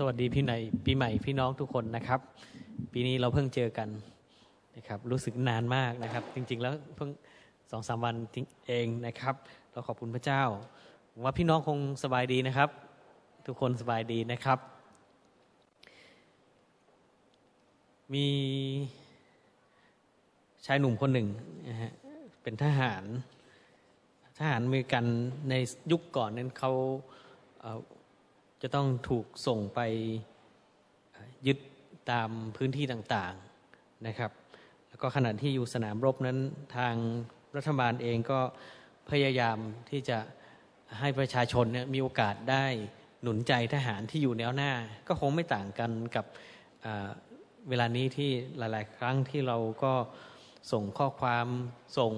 สวัสดีพี่ใหม่ปีใหม่พี่น้องทุกคนนะครับ ปีนี้เราเพิ่งเจอกันนะครับ รู้สึกนานมากนะครับ จริง ๆ แล้วเพิ่งสองสามวันเองนะครับ เราขอบคุณพระเจ้าว่าพี่น้องคงสบายดีนะครับ ทุกคนสบายดีนะครับ มีชายหนุ่มคนหนึ่งนะฮะเป็นทหาร ทหารอเมริกันในยุคก่อนนั้นเขา จะต้องถูกส่งไปยึดตามพื้นที่ต่างๆนะครับ แล้วก็ขณะที่อยู่สนามรบนั้นทางรัฐบาลเองก็พยายามที่จะให้ประชาชนเนี่ยมีโอกาสได้หนุนใจทหารที่อยู่แนวหน้า ก็คงไม่ต่างกันกับเวลานี้ที่หลาย ๆ ครั้งที่เราก็ส่งข้อความส่ง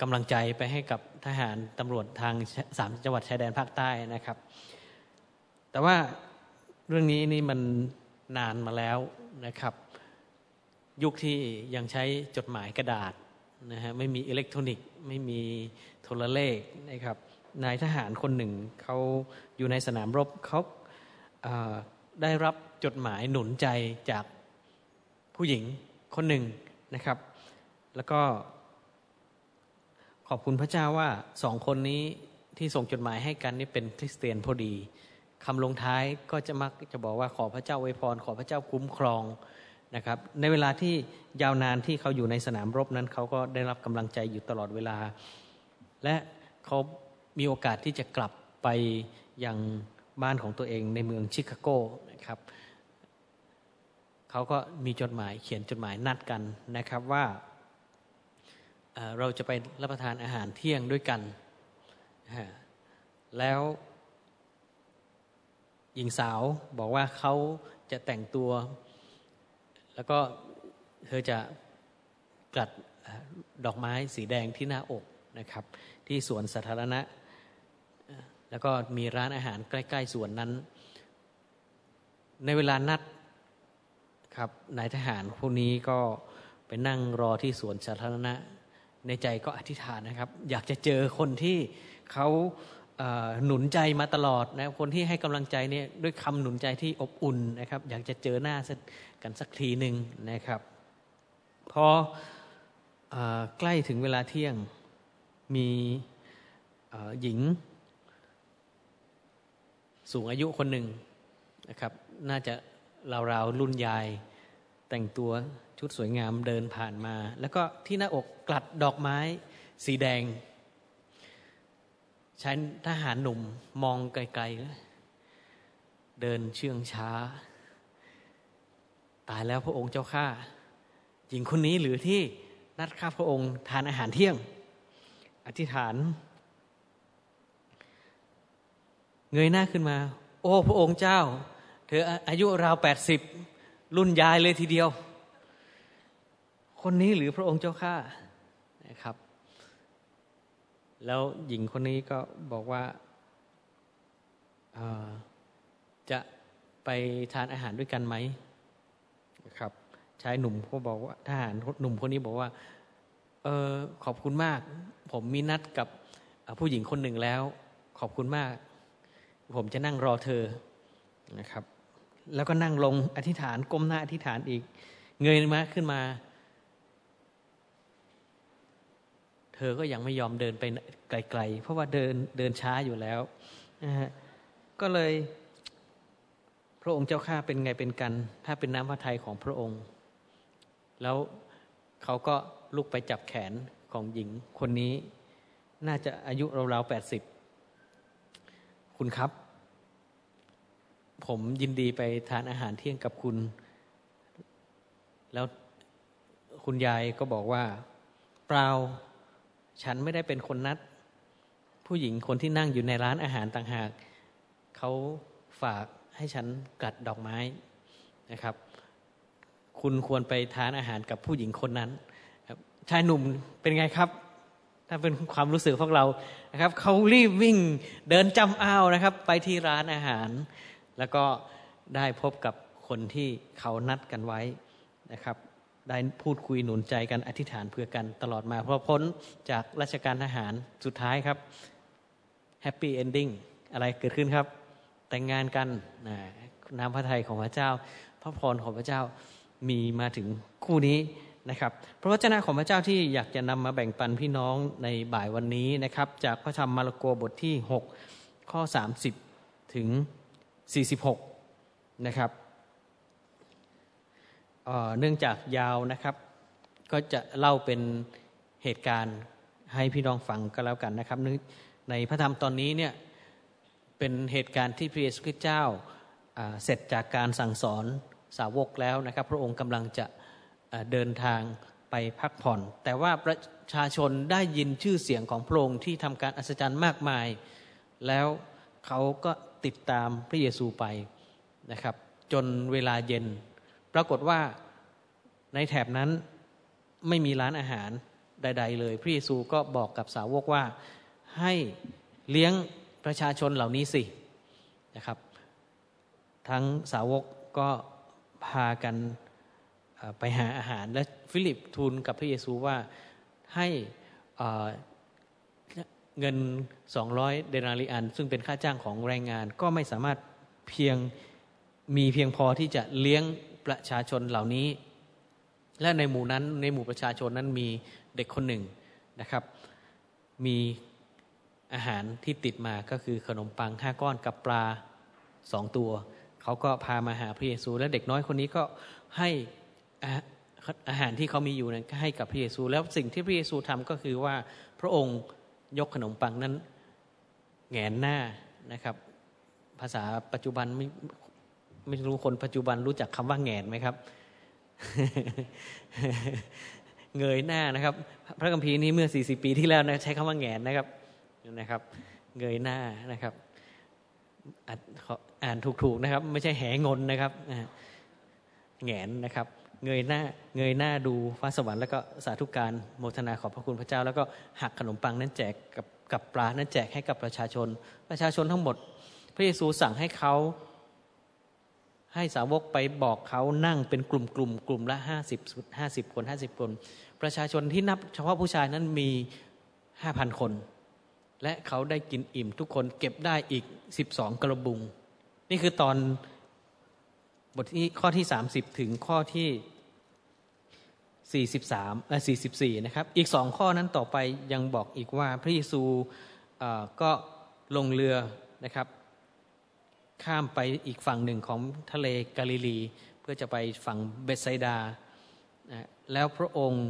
กำลังใจไปให้กับทหารตำรวจทางสามจังหวัดชายแดนภาคใต้นะครับ แต่ว่าเรื่องนี้นี่มันนานมาแล้วนะครับ ยุคที่ยังใช้จดหมายกระดาษนะฮะไม่มีอิเล็กทรอนิกส์ไม่มีโทรเลขนะครับนายทหารคนหนึ่งเขาอยู่ในสนามรบเขาได้รับจดหมายหนุนใจจากผู้หญิงคนหนึ่งนะครับ แล้วก็ขอบคุณพระเจ้าว่าสองคนนี้ที่ส่งจดหมายให้กันนี่เป็นคริสเตียนพอดี คำลงท้ายก็จะมักจะบอกว่าขอพระเจ้าไวยพร ขอพระเจ้าคุ้มครองนะครับ ในเวลาที่ยาวนานที่เขาอยู่ในสนามรบนั้น เขาก็ได้รับกำลังใจอยู่ตลอดเวลา และเขามีโอกาสที่จะกลับไปยังบ้านของตัวเองในเมืองชิคาโกนะครับเขาก็มีจดหมายเขียนจดหมายนัดกันนะครับว่าเราจะไปรับประทานอาหารเที่ยงด้วยกัน แล้ว หญิงสาวบอกว่าเขาจะแต่งตัว แล้วก็เธอจะกลัดดอกไม้สีแดงที่หน้าอกนะครับ ที่สวนสาธารณะ แล้วก็มีร้านอาหารใกล้ ๆสวนนั้น ในเวลานัดครับนายทหารพวกนี้ก็ไปนั่งรอที่สวนสาธารณะ ในใจก็อธิษฐานนะครับ อยากจะเจอคนที่เขา หนุนใจมาตลอดนะคนที่ให้กำลังใจเนี่ยด้วยคำหนุนใจที่อบอุ่นนะครับ อยากจะเจอหน้ากันสักทีหนึ่งนะครับ พออใกล้ถึงเวลาเที่ยงมีหญิง สูงอายุคนหนึ่งนะครับ น่าจะราวๆรุ่นยายแต่งตัวชุดสวยงามเดินผ่านมา แล้วก็ที่หน้าอกกลัดดอกไม้สีแดง ชายทหารหนุ่มมองไกลๆ เดินเชื่องช้า ตายแล้วพระองค์เจ้าข้าหญิงคนนี้หรือที่นัดข้าพระองค์ทานอาหารเที่ยง อธิษฐาน เงยหน้าขึ้นมา โอ้พระองค์เจ้า เธออายุราวแปดสิบรุ่นยายเลยทีเดียว คนนี้หรือพระองค์เจ้าข้านะครับ แล้วหญิงคนนี้ก็บอกว่าจะไปทานอาหารด้วยกันไหมครับชายหนุ่มเขาบอกว่าทหารหนุ่มคนนี้บอกว่า เออขอบคุณมาก ผมมีนัดกับผู้หญิงคนหนึ่งแล้ว ขอบคุณมาก ผมจะนั่งรอเธอนะครับ แล้วก็นั่งลงอธิษฐานก้มหน้าอธิษฐานอีก เงยมาขึ้นมา เธอก็ยังไม่ยอมเดินไปไกล ๆ เพราะว่าเดินเดินช้าอยู่แล้วนะฮะก็เลยพระองค์เจ้าข้าเป็นไงเป็นกัน ถ้าเป็นน้ำพระทัยของพระองค์ แล้วเขาก็ลุกไปจับแขนของหญิงคนนี้ น่าจะอายุราวๆแปดสิบคุณครับ ผมยินดีไปทานอาหารเที่ยงกับคุณ แล้วคุณยายก็บอกว่า เปล่า ฉันไม่ได้เป็นคนนัด ผู้หญิงคนที่นั่งอยู่ในร้านอาหารต่างหากเขาฝากให้ฉันกัดดอกไม้นะครับ คุณควรไปทานอาหารกับผู้หญิงคนนั้นชายหนุ่มเป็นไงครับ ถ้าเป็นความรู้สึกพวกเรานะครับเขารีบวิ่งเดินจำอ้าวนะครับ ไปที่ร้านอาหาร แล้วก็ได้พบกับคนที่เขานัดกันไว้นะครับ ได้พูดคุยหนุนใจกันอธิษฐานเพื่อกันตลอดมาพอพ้นจากราชการทหารสุดท้ายครับ happy ending อะไรเกิดขึ้นครับ แต่งงานกันนะน้ำพระทัยของพระเจ้า พระพรของพระเจ้ามีมาถึงคู่นี้นะครับพระวจนะของพระเจ้าที่อยากจะนำมาแบ่งปันพี่น้องในบ่ายวันนี้นะครับ จากพระธรรมมาระโกบทที่ 6 ข้อ 30 ถึง 46 นะครับ เนื่องจากยาวนะครับ ก็จะเล่าเป็นเหตุการณ์ให้พี่น้องฟังก็แล้วกันนะครับ ในพระธรรมตอนนี้เนี่ยเป็นเหตุการณ์ที่พระเยซูคริสต์เจ้าเสร็จจากการสั่งสอนสาวกแล้วนะครับ พระองค์กำลังจะเดินทางไปพักผ่อน แต่ว่าประชาชนได้ยินชื่อเสียงของพระองค์ที่ทำการอัศจรรย์มากมาย แล้วเขาก็ติดตามพระเยซูไปนะครับ จนเวลาเย็น ปรากฏว่าในแถบนั้นไม่มีร้านอาหารใด ๆ เลย พระเยซูก็บอกกับสาวกว่าให้เลี้ยงประชาชนเหล่านี้สินะครับ ทั้งสาวกก็พากันไปหาอาหาร และฟิลิปทูลกับพระเยซูว่าให้เงิน 200 เดนาริอัน ซึ่งเป็นค่าจ้างของแรงงานก็ไม่สามารถเพียงมีเพียงพอที่จะเลี้ยง ประชาชนเหล่านี้ และในหมู่นั้นในหมู่ประชาชนนั้นมีเด็กคนหนึ่งนะครับ มีอาหารที่ติดมาก็คือขนมปังห้าก้อนกับปลาสองตัว เขาก็พามาหาพระเยซู และเด็กน้อยคนนี้ก็ให้อาหารที่เขามีอยู่นั้นก็ให้กับพระเยซู แล้วสิ่งที่พระเยซูทำก็คือว่าพระองค์ยกขนมปังนั้นแงนหน้านะครับ ภาษาปัจจุบัน ไม่รู้คนปัจจุบันรู้จักคำว่าแงนไหมครับ เงยหน้านะครับ พระคัมภีร์นี้เมื่อ 40 ปีที่แล้วนะใช้คำว่าแงนนะครับนะครับ เงยหน้านะครับอ่านถูกๆนะครับ ไม่ใช่แหงนนะครับแงนนะครับ เงยหน้า เงยหน้าดูฟ้าสวรรค์แล้วก็สาธุการโมทนาขอบพระคุณพระเจ้า แล้วก็หักขนมปังนั้นแจกกับกับปลานั้นแจกให้กับประชาชน ประชาชนทั้งหมด พระเยซูสั่งให้เขา ให้สาวกไปบอกเขานั่งเป็นกลุ่มกลุ่มกลุ่มละห้าสิบห้าสิบคนห้าสิบคน ประชาชนที่นับเฉพาะผู้ชายนั้นมีห้าพันคน และเขาได้กินอิ่มทุกคนเก็บได้อีกสิบสองกระบุง นี่คือตอนบทที่ข้อที่สามสิบถึงข้อที่43เอ่อ44นะครับ อีกสองข้อนั้นต่อไปยังบอกอีกว่าพระเยซูก็ลงเรือนะครับ ข้ามไปอีกฝั่งหนึ่งของทะเลกาลิลี เพื่อจะไปฝั่งเบสไซดา แล้วพระองค์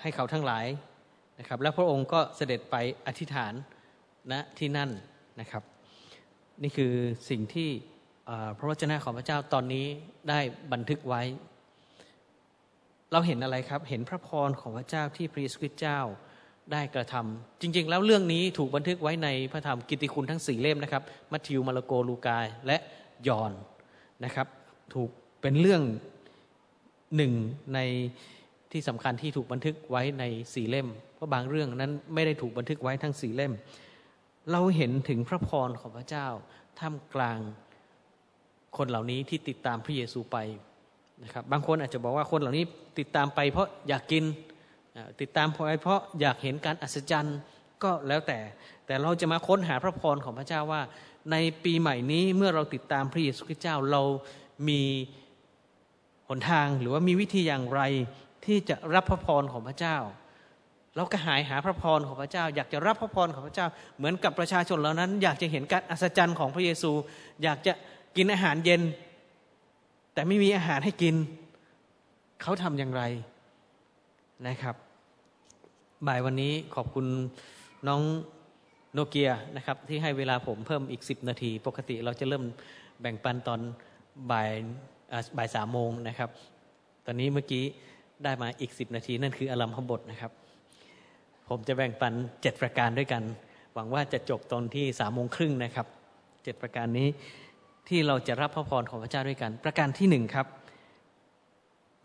ให้เขาทั้งหลายนะครับ แล้วพระองค์ก็เสด็จไปอธิษฐานณนะที่นั่นนะครับ นี่คือสิ่งที่พระวจนะของพระเจ้าตอนนี้ได้บันทึกไว้ เราเห็นอะไรครับ เห็นพระพรของพระเจ้าที่พระเยซูคริสต์เจ้า ได้กระทำจริง ๆ แล้วเรื่องนี้ถูกบันทึกไว้ในพระธรรมกิตติคุณทั้งสี่เล่มนะครับ มัทธิวมาระโกลูกาและยอนนะครับ ถูกเป็นเรื่องหนึ่งในที่สำคัญที่ถูกบันทึกไว้ในสี่เล่มเพราะบางเรื่องนั้นไม่ได้ถูกบันทึกไว้ทั้งสี่เล่ม เราเห็นถึงพระพรของพระเจ้าท่ามกลางคนเหล่านี้ที่ติดตามพระเยซูไปนะครับ บางคนอาจจะบอกว่าคนเหล่านี้ติดตามไปเพราะอยากกิน ติดตามไปเพราะอยากเห็นการอัศจรรย์ก็แล้วแต่ แต่เราจะมาค้นหาพระพรของพระเจ้าว่า ในปีใหม่นี้เมื่อเราติดตามพระเยซูคริสต์เจ้าเรามีหนทางหรือว่ามีวิธีอย่างไรที่จะรับพระพรของพระเจ้า เราก็หายหาพระพรของพระเจ้า อยากจะรับพระพรของพระเจ้า เหมือนกับประชาชนเหล่านั้น อยากจะเห็นการอัศจรรย์ของพระเยซู อยากจะกินอาหารเย็น แต่ไม่มีอาหารให้กิน เขาทำอย่างไร นะครับ บ่ายวันนี้ขอบคุณน้องโนเกียนะครับ ที่ให้เวลาผมเพิ่มอีกสิบนาที ปกติเราจะเริ่มแบ่งปันตอนบ่ายบ่ายสามโมงนะครับ ตอนนี้เมื่อกี้ได้มาอีกสิบนาที นั่นคืออารมพบทนะครับ ผมจะแบ่งปันเจ็ดประการด้วยกัน หวังว่าจะจบตอนที่สามโมงครึ่งนะครับเจ็ดประการนี้ที่เราจะรับพระพรของพระเจ้าด้วยกัน ประการที่หนึ่งครับ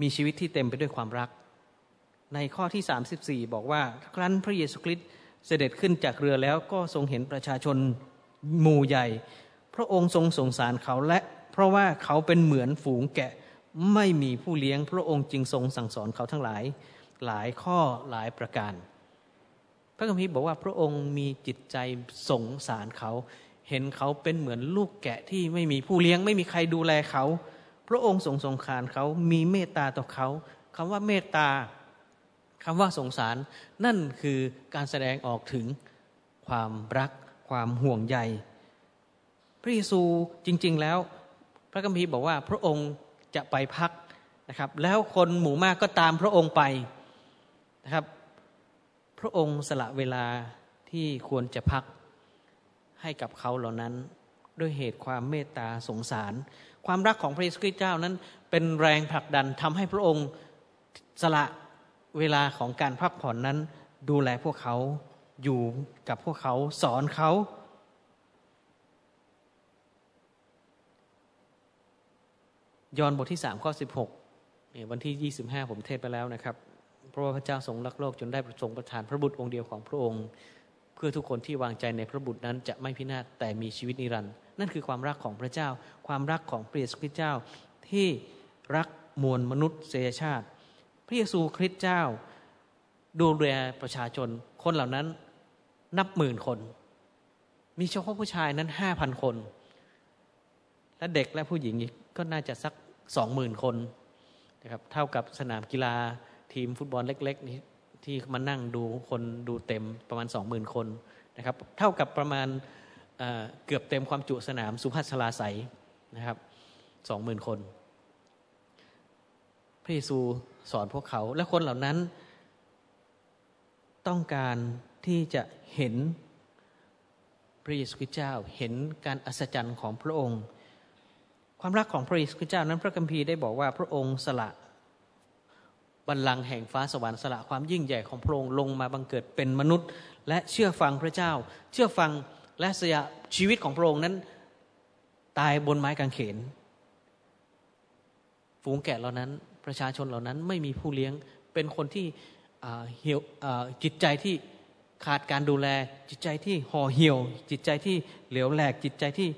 มีชีวิตที่เต็มไปด้วยความรัก ในข้อที่ 34 บอกว่า ครั้นพระเยซูคริสต์เสด็จขึ้นจากเรือแล้วก็ทรงเห็นประชาชนหมู่ใหญ่ พระองค์ทรงสงสารเขาและเพราะว่าเขาเป็นเหมือนฝูงแกะไม่มีผู้เลี้ยง พระองค์จึงทรงสั่งสอนเขาทั้งหลายหลายข้อหลายประการ พระคัมภีร์บอกว่าพระองค์มีจิตใจสงสารเขา เห็นเขาเป็นเหมือนลูกแกะที่ไม่มีผู้เลี้ยง ไม่มีใครดูแลเขา พระองค์ทรงสงสารเขามีเมตตาต่อเขาคำว่าเมตตา คำว่าสงสารนั่นคือการแสดงออกถึงความรักความห่วงใย พระเยซูจริง ๆ แล้ว พระคัมภีร์บอกว่าพระองค์จะไปพักนะครับ แล้วคนหมู่มากก็ตามพระองค์ไปนะครับ พระองค์สละเวลาที่ควรจะพักให้กับเขาเหล่านั้น ด้วยเหตุความเมตตาสงสาร ความรักของพระเยซูคริสต์เจ้านั้นเป็นแรงผลักดันทำให้พระองค์สละ เวลาของการพักผ่อนนั้น ดูแลพวกเขาอยู่กับพวกเขาสอนเขายอห์นบทที่สามข้อสิบหกวันที่ยี่สิบห้าผมเทศไปแล้วนะครับ เพราะว่าพระเจ้าทรงรักโลกจนได้ทรงประทานพระบุตรองค์เดียวของพระองค์ เพื่อทุกคนที่วางใจในพระบุตรนั้นจะไม่พินาศแต่มีชีวิตนิรันดร์นั่นคือความรักของพระเจ้า ความรักของพระเยซูคริสต์เจ้าที่รักมวลมนุษยชาติ พระเยซูคริสต์เจ้า ดูแลประชาชน คนเหล่านั้นนับหมื่นคน มีเฉพาะผู้ชายนั้นห้าพันคน และเด็กและผู้หญิงก็น่าจะสักสองหมื่นคนนะครับเท่ากับสนามกีฬาทีมฟุตบอลเล็กๆนี้ที่มานั่งดูคนดูเต็มประมาณสองหมื่นคนนะครับเท่ากับประมาณเกือบเต็มความจุสนามสุภัสลาใสนะครับสองหมื่นคน พระเยซู สอนพวกเขา และคนเหล่านั้น ต้องการที่จะเห็นพระเยซูคริสต์เจ้า เห็นการอัศจรรย์ของพระองค์ ความรักของพระเยซูคริสต์เจ้านั้นพระคัมภีร์ได้บอกว่าพระองค์สละบัลลังก์แห่งฟ้าสวรรค์สละความยิ่งใหญ่ของพระองค์ลงมาบังเกิดเป็นมนุษย์ และเชื่อฟังพระเจ้า เชื่อฟังและเสียชีวิตของพระองค์นั้น ตายบนไม้กางเขน ฝูงแกะเหล่านั้น ประชาชนเหล่านั้นไม่มีผู้เลี้ยง เป็นคนที่เหี่ยวจิตใจที่ขาดการดูแล จิตใจที่ห่อเหี่ยว จิตใจที่เหลวแหลก จิตใจที่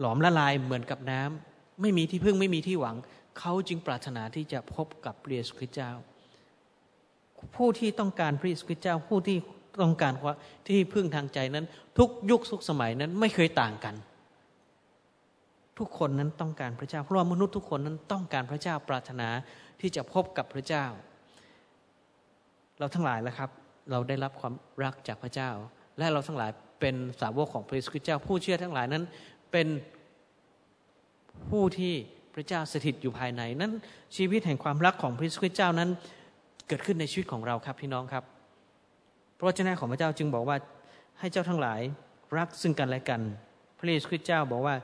หลอมละลายเหมือนกับน้ำไม่มีที่พึ่งไม่มีที่หวัง เขาจึงปรารถนาที่จะพบกับพระเยซูคริสต์เจ้า ผู้ที่ต้องการพระเยซูคริสต์เจ้าผู้ที่ต้องการที่พึ่งทางใจนั้น ทุกยุคทุกสมัยนั้นไม่เคยต่างกัน ทุกคนนั้นต้องการพระเจ้า เพราะว่ามนุษย์ทุกคนนั้นต้องการพระเจ้าปรารถนาที่จะพบกับพระเจ้า เราทั้งหลายแล้วครับ เราได้รับความรักจากพระเจ้า และเราทั้งหลายเป็นสาวกของพระเยซูคริสต์เจ้า ผู้เชื่อทั้งหลายนั้นเป็นผู้ที่พระเจ้าสถิตอยู่ภายในนั้น ชีวิตแห่งความรักของพระเยซูคริสต์เจ้านั้น เกิดขึ้นในชีวิตของเราครับพี่น้องครับ พระเจ้าของพระเจ้าจึงบอกว่าให้เจ้าทั้งหลายรักซึ่งกันและกัน พระเยซูคริสต์เจ้าบอกว่า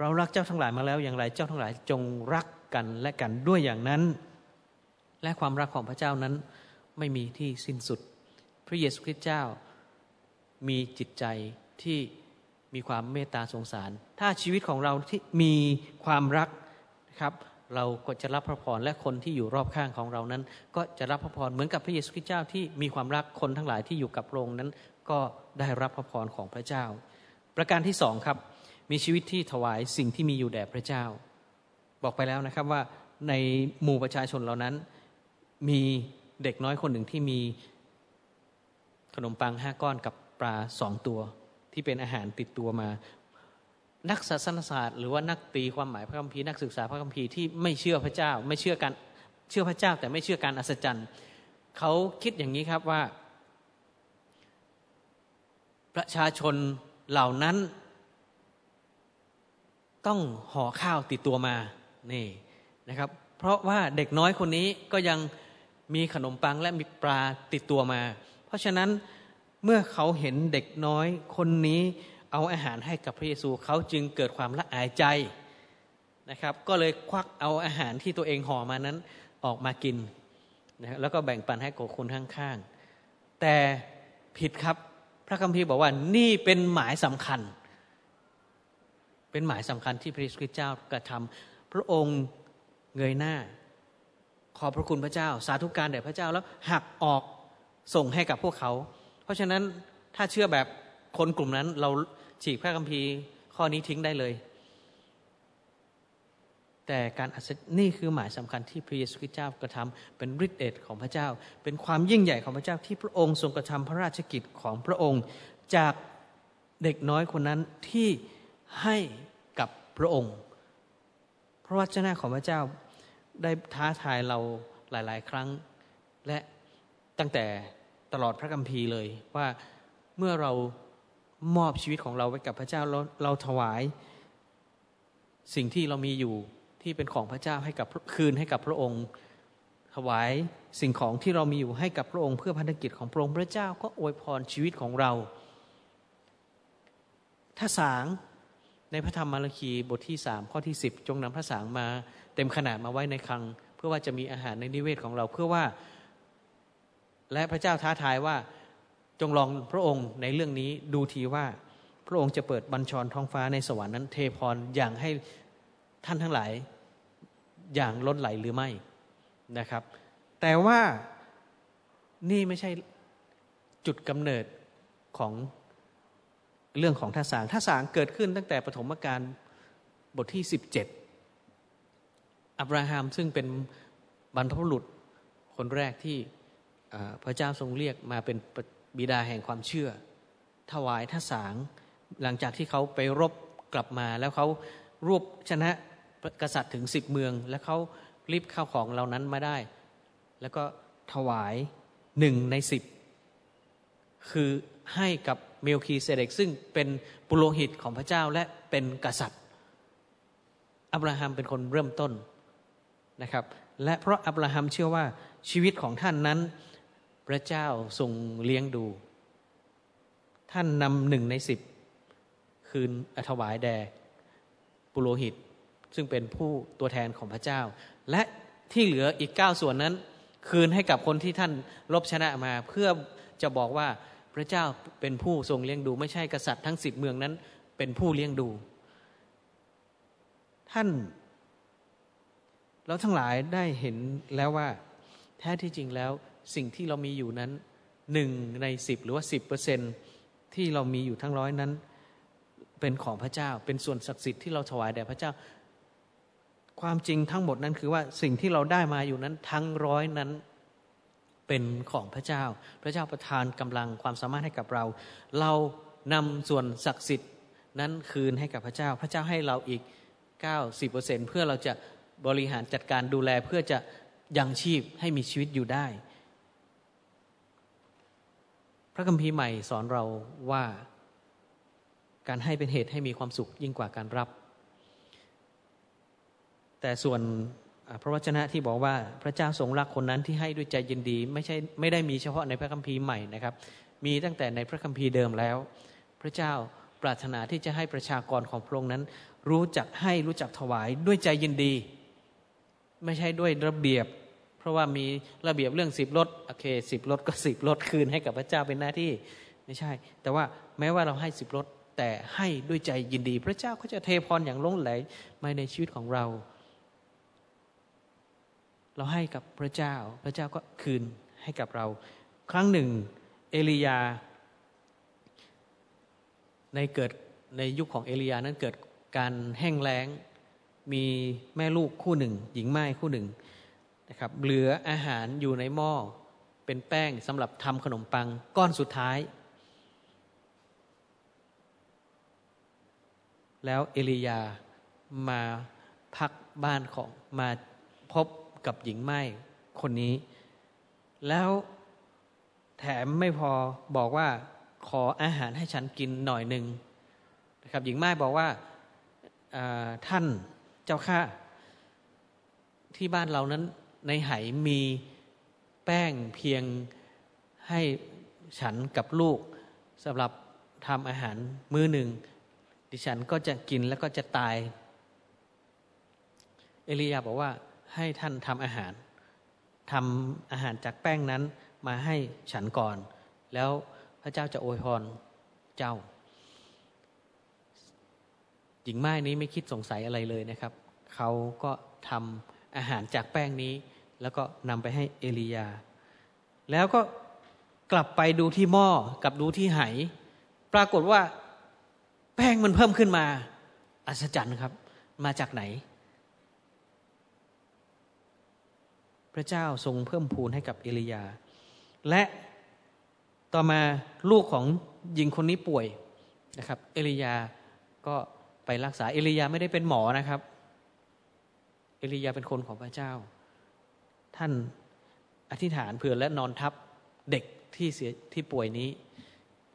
เรารักเจ้าทั้งหลายมาแล้วอย่างไร เจ้าทั้งหลายจงรักกันและกันด้วยอย่างนั้น และความรักของพระเจ้านั้นไม่มีที่สิ้นสุด พระเยซูคริสต์เจ้ามีจิตใจที่มีความเมตตาสงสาร ถ้าชีวิตของเราที่มีความรักนะครับ เราก็จะรับพระพรและคนที่อยู่รอบข้างของเรานั้น ก็จะรับพระพรเหมือนกับพระเยซูคริสต์เจ้าที่มีความรักคนทั้งหลายที่อยู่กับพระองค์นั้น ก็ได้รับพระพรของพระเจ้า ประการที่สองครับ มีชีวิตที่ถวายสิ่งที่มีอยู่แด่พระเจ้า บอกไปแล้วนะครับว่าในหมู่ประชาชนเหล่านั้น มีเด็กน้อยคนหนึ่งที่มีขนมปังห้าก้อนกับปลาสองตัว ที่เป็นอาหารติดตัวมา นักศาสนศาสตร์ หรือว่านักตีความหมายพระคัมภีร์นักศึกษาพระคัมภีร์ที่ไม่เชื่อพระเจ้า ไม่เชื่อการเชื่อพระเจ้า แต่ไม่เชื่อการอัศจรรย์เขาคิดอย่างนี้ครับว่า ประชาชนเหล่านั้น ต้องห่อข้าวติดตัวมานี่นะครับ เพราะว่าเด็กน้อยคนนี้ก็ยังมีขนมปังและมีปลาติดตัวมา เพราะฉะนั้นเมื่อเขาเห็นเด็กน้อยคนนี้เอาอาหารให้กับพระเยซูเขาจึงเกิดความละอายใจนะครับ ก็เลยควักเอาอาหารที่ตัวเองห่อมานั้นออกมากินนะแล้วก็แบ่งปันให้กับคนข้างๆแต่ผิดครับพระคัมภีร์บอกว่านี่เป็นหมายสำคัญ เป็นหมายสำคัญที่พระเยซูคริสต์เจ้ากระทำพระองค์เงยหน้า ขอพระคุณพระเจ้า สาธุการแด่พระเจ้าแล้วหักออกส่งให้กับพวกเขา เพราะฉะนั้นถ้าเชื่อแบบคนกลุ่มนั้น เราฉีกพระคัมภีร์ข้อนี้ทิ้งได้เลย แต่การอัศนี่คือหมายสำคัญที่พระเยซูคริสต์เจ้ากระทำเป็นฤทธิ์เดชของพระเจ้า เป็นความยิ่งใหญ่ของพระเจ้าที่พระองค์ทรงกระทำพระราชกิจของพระองค์จากเด็กน้อยคนนั้นที่ ให้กับพระองค์ พระวจนะของพระเจ้าได้ท้าทายเราหลาย ๆ ครั้ง และตั้งแต่ตลอดพระคัมภีร์เลยว่าเมื่อเรามอบชีวิตของเราไว้กับพระเจ้าเราเราถวาย สิ่งที่เรามีอยู่ที่เป็นของพระเจ้าให้กับคืนให้กับพระองค์ ถวายสิ่งของที่เรามีอยู่ให้กับพระองค์เพื่อพันธกิจของพระองค์พระเจ้าก็อวยพรชีวิตของเรา ถ้าสาง ในพระธรรมมาราคีบทที่สามข้อที่สิบจงนำพระสางมาเต็มขนาดมาไว้ในคลัง เพื่อว่าจะมีอาหารในนิเวศของเราเพื่อว่า และพระเจ้าท้าทายว่าจงลองพระองค์ในเรื่องนี้ดูทีว่า พระองค์จะเปิดบัญชรท้องฟ้าในสวรรค์นั้นเทพรอย่างให้ท่านทั้งหลายอย่างล้นไหลหรือไม่นะครับ แต่ว่านี่ไม่ใช่จุดกำเนิดของ เรื่องของท่าสางท่าสางเกิดขึ้นตั้งแต่ปฐมกาลบทที่ 17 อับราฮัมซึ่งเป็นบรรพบุรุษคนแรกที่พระเจ้าทรงเรียกมาเป็นบิดาแห่งความเชื่อ ถวายท่าสางหลังจากที่เขาไปรบกลับมาแล้วเขารวบชนะกษัตริย์ถึงสิบเมือง แล้วเขารีบเข้าของเหล่านั้นมาได้ แล้วก็ถวายหนึ่งในสิบคือให้กับ เมลคีเซเดกซึ่งเป็นปุโรหิตของพระเจ้าและเป็นกษัตริย์ อับราฮัมเป็นคนเริ่มต้นนะครับ และเพราะอับราฮัมเชื่อว่าชีวิตของท่านนั้น พระเจ้าทรงเลี้ยงดู ท่านนำหนึ่งในสิบคืนอถวายแด่ปุโรหิต ซึ่งเป็นผู้ตัวแทนของพระเจ้า และที่เหลืออีกเก้าส่วนนั้น คืนให้กับคนที่ท่านลบชนะมา เพื่อจะบอกว่า พระเจ้าเป็นผู้ทรงเลี้ยงดู ไม่ใช่กษัตริย์ทั้งสิบเมืองนั้น เป็นผู้เลี้ยงดู ท่าน เราทั้งหลายได้เห็นแล้วว่า แท้ที่จริงแล้วสิ่งที่เรามีอยู่นั้นหนึ่งในสิบหรือว่าสิบเปอร์เซ็นที่เรามีอยู่ทั้งร้อยนั้น เป็นของพระเจ้า เป็นส่วนศักดิ์สิทธิ์ที่เราถวายแด่พระเจ้า ความจริงทั้งหมดนั้นคือว่าสิ่งที่เราได้มาอยู่นั้นทั้งร้อยนั้น เป็นของพระเจ้า พระเจ้าประทานกำลังความสามารถให้กับเรา เรานำส่วนศักดิ์สิทธิ์นั้นคืนให้กับพระเจ้า พระเจ้าให้เราอีก 90%เพื่อเราจะบริหารจัดการดูแลเพื่อจะยังชีพให้มีชีวิตอยู่ได้ พระคัมภีร์ใหม่สอนเราว่าการให้เป็นเหตุให้มีความสุขยิ่งกว่าการรับ แต่ส่วน พระวจนะที่บอกว่าพระเจ้าทรงรักคนนั้นที่ให้ด้วยใจยินดี ไม่ใช่ไม่ได้มีเฉพาะในพระคัมภีร์ใหม่นะครับ มีตั้งแต่ในพระคัมภีร์เดิมแล้ว พระเจ้าปรารถนาที่จะให้ประชากรของพระองค์นั้น รู้จักให้รู้จักถวายด้วยใจยินดี ไม่ใช่ด้วยระเบียบ เพราะว่ามีระเบียบเรื่องสิบรถโอเคสิบรถก็สิบรถคืนให้กับพระเจ้าเป็นหน้าที่ไม่ใช่ แต่ว่าแม้ว่าเราให้สิบรถแต่ให้ด้วยใจยินดี พระเจ้าก็จะเทพรอย่างล้นไหลมาในชีวิตของเรา เราให้กับพระเจ้า พระเจ้าก็คืนให้กับเรา ครั้งหนึ่ง เอลียา ในเกิดในยุคของเอลียานั้นเกิดการแห้งแล้ง มีแม่ลูกคู่หนึ่ง หญิงไม้คู่หนึ่งนะครับ เหลืออาหารอยู่ในหม้อเป็นแป้งสำหรับทำขนมปังก้อนสุดท้าย แล้วเอลียามาพักบ้านของมาพบ กับหญิงไม้คนนี้ แล้วแถมไม่พอบอกว่าขออาหารให้ฉันกินหน่อยหนึ่งนะครับ หญิงไม้บอกว่าท่านเจ้าข้าที่บ้านเรานั้นในไหมีแป้งเพียงให้ฉันกับลูกสำหรับทำอาหารมื้อหนึ่ง ดิฉันก็จะกินแล้วก็จะตาย เอลียาบอกว่า ให้ท่านทำอาหารทำอาหารจากแป้งนั้นมาให้ฉันก่อน แล้วพระเจ้าจะโอยพรเจ้า หญิงไม้นี้ไม่คิดสงสัยอะไรเลยนะครับ เขาก็ทำอาหารจากแป้งนี้ แล้วก็นำไปให้เอลียา แล้วก็กลับไปดูที่หม้อกับดูที่ไหปรากฏว่าแป้งมันเพิ่มขึ้นมา อัศจรรย์ครับ มาจากไหน พระเจ้าทรงเพิ่มพูนให้กับเอลียา และต่อมาลูกของหญิงคนนี้ป่วยนะครับ เอลียาก็ไปรักษาเอลียาไม่ได้เป็นหมอนะครับ เอลียาเป็นคนของพระเจ้า ท่านอธิษฐานเผื่อและนอนทับเด็กที่เสียที่ป่วยนี้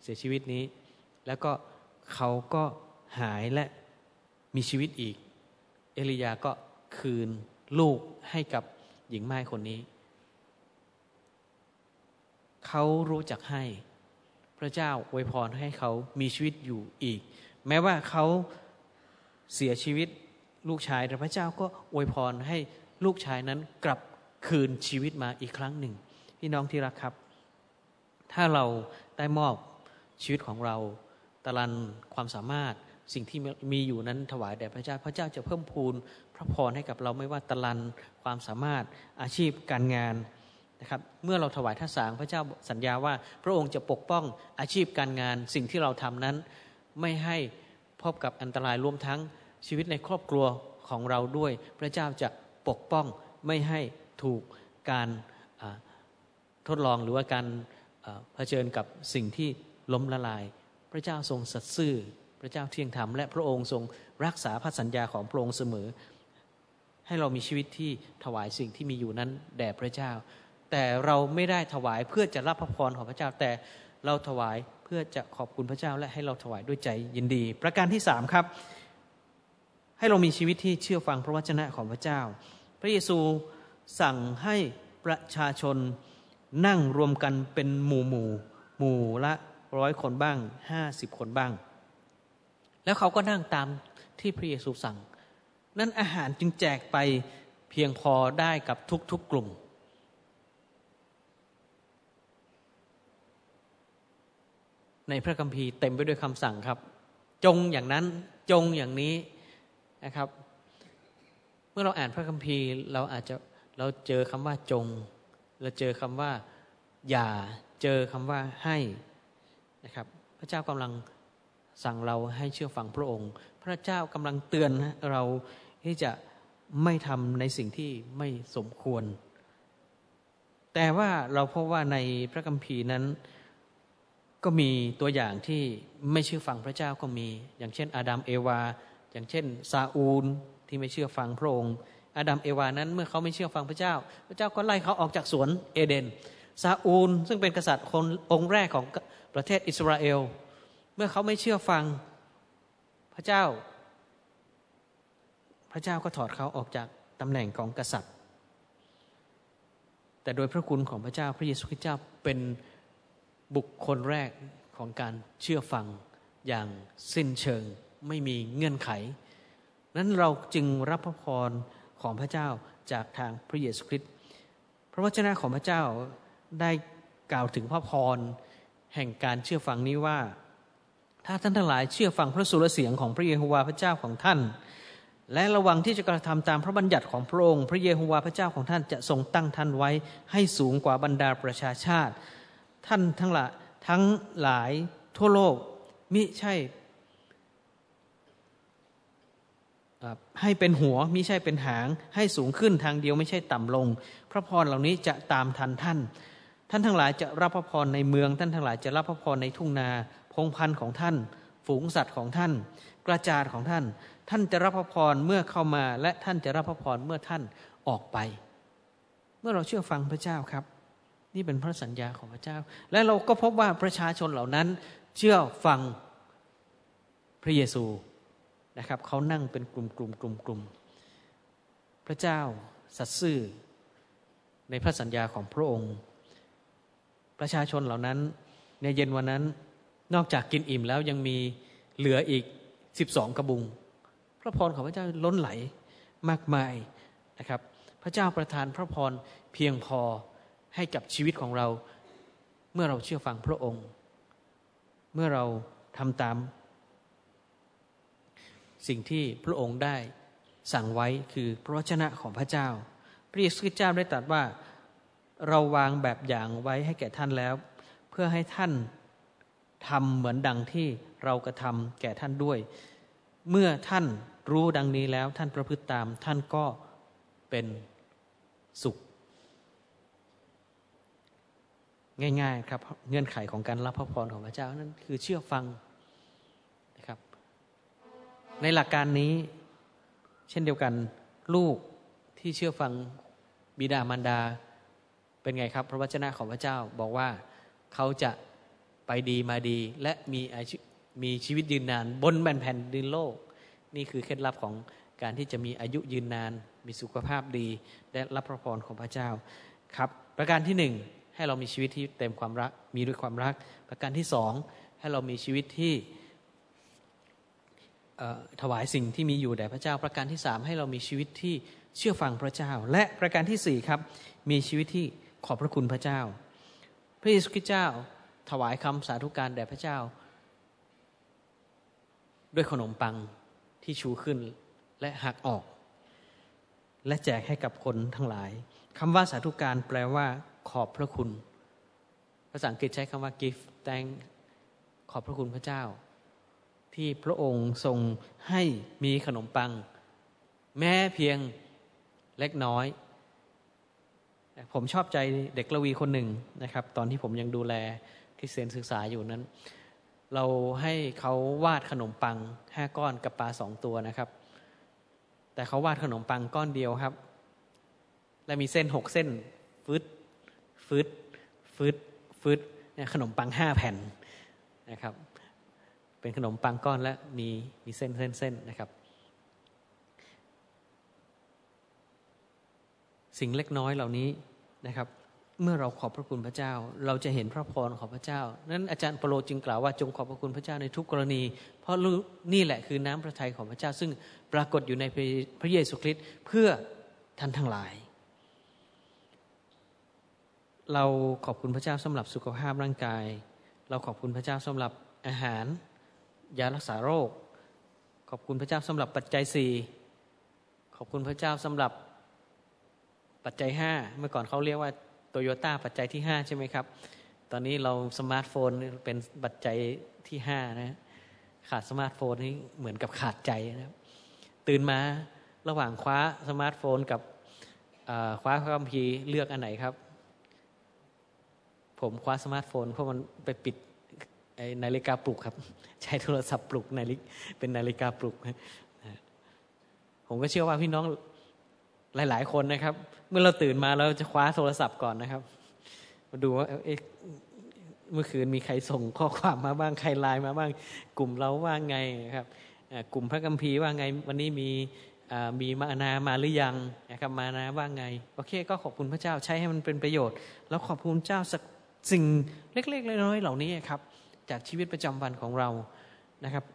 เสียชีวิตนี้ แล้วก็เขาก็หายและมีชีวิตอีก เอลียาก็คืนลูกให้กับ หญิงไม้คนนี้ เขารู้จักให้พระเจ้าอวยพรให้เขามีชีวิตอยู่อีก แม้ว่าเขาเสียชีวิตลูกชายแต่พระเจ้าก็อวยพรให้ลูกชายนั้นกลับคืนชีวิตมาอีกครั้งหนึ่ง พี่น้องที่รักครับ ถ้าเราได้มอบชีวิตของเราตะลันความสามารถ สิ่งที่มีอยู่นั้นถวายแด่พระเจ้า พระเจ้าจะเพิ่มพูนพระพรให้กับเราไม่ว่าตะลันความสามารถอาชีพการงานนะครับเมื่อเราถวายท่าสางพระเจ้าสัญญาว่า พระองค์จะปกป้องอาชีพการงาน สิ่งที่เราทำนั้น ไม่ให้พบกับอันตรายรวมทั้งชีวิตในครอบครัวของเราด้วย พระเจ้าจะปกป้องไม่ให้ถูกการทดลองหรือว่าการเผชิญกับสิ่งที่ล้มละลาย พระเจ้าทรงสัตย์ซื่อ พระเจ้าเที่ยงธรรมและพระองค์ทรงรักษาพระสัญญาของพระองค์เสมอ ให้เรามีชีวิตที่ถวายสิ่งที่มีอยู่นั้นแด่พระเจ้า แต่เราไม่ได้ถวายเพื่อจะรับพระพรของพระเจ้า แต่เราถวายเพื่อจะขอบคุณพระเจ้า และให้เราถวายด้วยใจยินดี ประการที่สามครับ ให้เรามีชีวิตที่เชื่อฟังพระวจนะของพระเจ้า พระเยซูสั่งให้ประชาชนนั่งรวมกันเป็นหมู่หมู่หมู่ละร้อยคนบ้างห้าสิบคนบ้าง แล้วเขาก็นั่งตามที่พระเยซูสั่ง นั้นอาหารจึงแจกไปเพียงพอได้กับทุกๆกลุ่ม ในพระคัมภีร์เต็มไปด้วยคำสั่งครับ จงอย่างนั้นจงอย่างนี้นะครับ เมื่อเราอ่านพระคัมภีร์เราอาจจะเราเจอคำว่าจง เราเจอคำว่าอย่าเจอคำว่าให้นะครับ พระเจ้ากำลัง สั่งเราให้เชื่อฟังพระองค์ พระเจ้ากำลังเตือนเราที่จะไม่ทำในสิ่งที่ไม่สมควร แต่ว่าเราพบว่าในพระคัมภีร์นั้น ก็มีตัวอย่างที่ไม่เชื่อฟังพระเจ้าก็มี อย่างเช่น อาดัมเอวา อย่างเช่น ซาอูลที่ไม่เชื่อฟังพระองค์ อาดัมเอวานั้นเมื่อเขาไม่เชื่อฟังพระเจ้า พระเจ้าก็ไล่เขาออกจากสวนเอเดนซาอูลซึ่งเป็นกษัตริย์คนองค์แรกของประเทศอิสราเอล มื่อเขาไม่เชื่อฟัง พระเจ้า พระเจ้าก็ถอดเขาออกจากตำแหน่งของกษัตริย์ แต่โดยพระคุณของพระเจ้าพระเยซูคริสต์เจ้าเป็นบุคคลแรกของการเชื่อฟังอย่างสิ้นเชิงไม่มีเงื่อนไข นั้นเราจึงรับพระพรของพระเจ้าจากทางพระเยซูคริสต์พระวจนะของพระเจ้าได้กล่าวถึงพระพรแห่งการเชื่อฟังนี้ว่า ถ้าท่านทั้งหลายเชื่อฟังพระสุรเสียงของพระเยโฮวาห์พระเจ้าของท่าน และระวังที่จะกระทำตามพระบัญญัติของพระองค์ พระเยโฮวาห์พระเจ้าของท่านจะทรงตั้งท่านไว้ให้สูงกว่าบรรดาประชาชาติ ท่านทั้งหลายทั้งหลายทั่วโลกมิใช่ให้เป็นหัวมิใช่เป็นหาง ให้สูงขึ้นทางเดียวไม่ใช่ต่ำลง พระพรเหล่านี้จะตามทันท่าน ท่านทั้งหลายจะรับพระพรในเมือง ท่านทั้งหลายจะรับพระพรในทุ่งนา งพันของท่าน ฝูงสัตว์ของท่าน กระจาดของท่าน ท่านจะรับพระพรเมื่อเข้ามาและท่านจะรับพระพรเมื่อท่านออกไป เมื่อเราเชื่อฟังพระเจ้าครับ นี่เป็นพระสัญญาของพระเจ้า และเราก็พบว่าประชาชนเหล่านั้น เชื่อฟังพระเยซูนะครับเขานั่งเป็นกลุ่มกลุ่มกลุ่มกลุ่มพระเจ้าสัตย์ซื่อในพระสัญญาของพระองค์ ประชาชนเหล่านั้นในเย็นวันนั้น นอกจากกินอิ่มแล้วยังมีเหลืออีกสิบสองกระบุง พระพรของพระเจ้าล้นไหลมากมายนะครับ พระเจ้าประทานพระพรเพียงพอให้กับชีวิตของเรา เมื่อเราเชื่อฟังพระองค์ เมื่อเราทำตาม สิ่งที่พระองค์ได้สั่งไว้คือพระวจนะของพระเจ้า พระเยซูคริสต์เจ้าได้ตรัสว่าเราวางแบบอย่างไว้ให้แก่ท่านแล้ว เพื่อให้ท่าน ทำเหมือนดังที่เรากระทำแก่ท่านด้วย เมื่อท่านรู้ดังนี้แล้วท่านประพฤติตามท่านก็เป็นสุข ง่าย ๆ ครับเงื่อนไขของการรับพระพรของพระเจ้านั้นคือเชื่อฟังนะครับ ในหลักการนี้ เช่นเดียวกันลูกที่เชื่อฟังบิดามารดาเป็นไงครับ พระวจนะของพระเจ้าบอกว่าเขาจะ ไปดีมาดี และมีมีชีวิตยืนนาน บนแผ่นแผ่นดินโลก นี่คือเคล็ดลับของการที่จะมีอายุยืนนาน มีสุขภาพดีและรับพระพรของพระเจ้าครับ ประการที่หนึ่งให้เรามีชีวิตที่เต็มความรักมีด้วยความรัก ประการที่สองให้เรามีชีวิตที่ถวายสิ่งที่มีอยู่แด่พระเจ้า ประการที่สามให้เรามีชีวิตที่เชื่อฟังพระเจ้า และประการที่สี่ครับมีชีวิตที่ขอบพระคุณพระเจ้า พระเยซูคริสต์เจ้า ถวายคำสาธุการแด่พระเจ้า ด้วยขนมปังที่ชูขึ้นและหักออก และแจกให้กับคนทั้งหลายคำว่าสาธุการแปลว่า ขอบพระคุณ ภาษาอังกฤษใช้คำว่า give thank ขอบพระคุณพระเจ้า ที่พระองค์ทรงให้มีขนมปัง แม้เพียงเล็กน้อย ผมชอบใจเด็กละวีคนหนึ่งนะครับ ตอนที่ผมยังดูแล คริสเตียนศึกษาอยู่นั้น เราให้เขาวาดขนมปังห้าก้อนกับปลาสองตัวนะครับ แต่เขาวาดขนมปังก้อนเดียวครับ และมีเส้นหกเส้นฟืดฟืดฟืดฟืดขนมปังห้าแผ่นนะครับ เป็นขนมปังก้อนและมีมีเส้นเส้นเส้นนะครับ สิ่งเล็กน้อยเหล่านี้นะครับ เมื่อเราขอบพระคุณพระเจ้า เราจะเห็นพระพรของพระเจ้า นั้นอาจารย์เปโลจึงกล่าวว่าจงขอบพระคุณพระเจ้าในทุกกรณี เพราะนี่แหละคือน้ำพระทัยของพระเจ้า ซึ่งปรากฏอยู่ในพระเยซูคริสต์เพื่อท่านทั้งหลาย เราขอบคุณพระเจ้าสำหรับสุขภาพร่างกาย เราขอบคุณพระเจ้าสำหรับอาหารยารักษาโรค ขอบคุณพระเจ้าสำหรับปัจจัยสี่ขอบคุณพระเจ้าสำหรับปัจจัยห้าเมื่อก่อนเขาเรียกว่า โตโยต้าปัจจัยที่ห้าใช่ไหมครับ ตอนนี้เราสมาร์ทโฟนเป็นปัจจัยที่ห้านะขาดสมาร์ทโฟนนี่เหมือนกับขาดใจนะครับ ตื่นมาระหว่างคว้าสมาร์ทโฟนกับคว้าคัมภีร์เลือกอันไหนครับ ผมคว้าสมาร์ทโฟนเพราะมันไปปิดนาฬิกาปลุกครับ ใช้โทรศัพท์ปลุกนาฬิกเป็นนาฬิกาปลุกผมก็เชื่อว่าพี่น้อง หลาย ๆ คนนะครับ เมื่อเราตื่นมาเราจะคว้าโทรศัพท์ก่อนนะครับ มาดูว่าเอ๊ะเมื่อคืนมีใครส่งข้อความมาบ้างใครไลน์มาบ้าง กลุ่มเราว่าไงนะครับกลุ่มพระกัมพีว่าไงวันนี้มีมีมานามาหรือยังนะครับมานาว่าไงโอเค ก็ขอบคุณพระเจ้าใช้ให้มันเป็นประโยชน์ แล้วขอบคุณเจ้าสักสิ่งเล็ก ๆ น้อยๆเหล่านี้ครับจากชีวิตประจำวันของเรานะครับ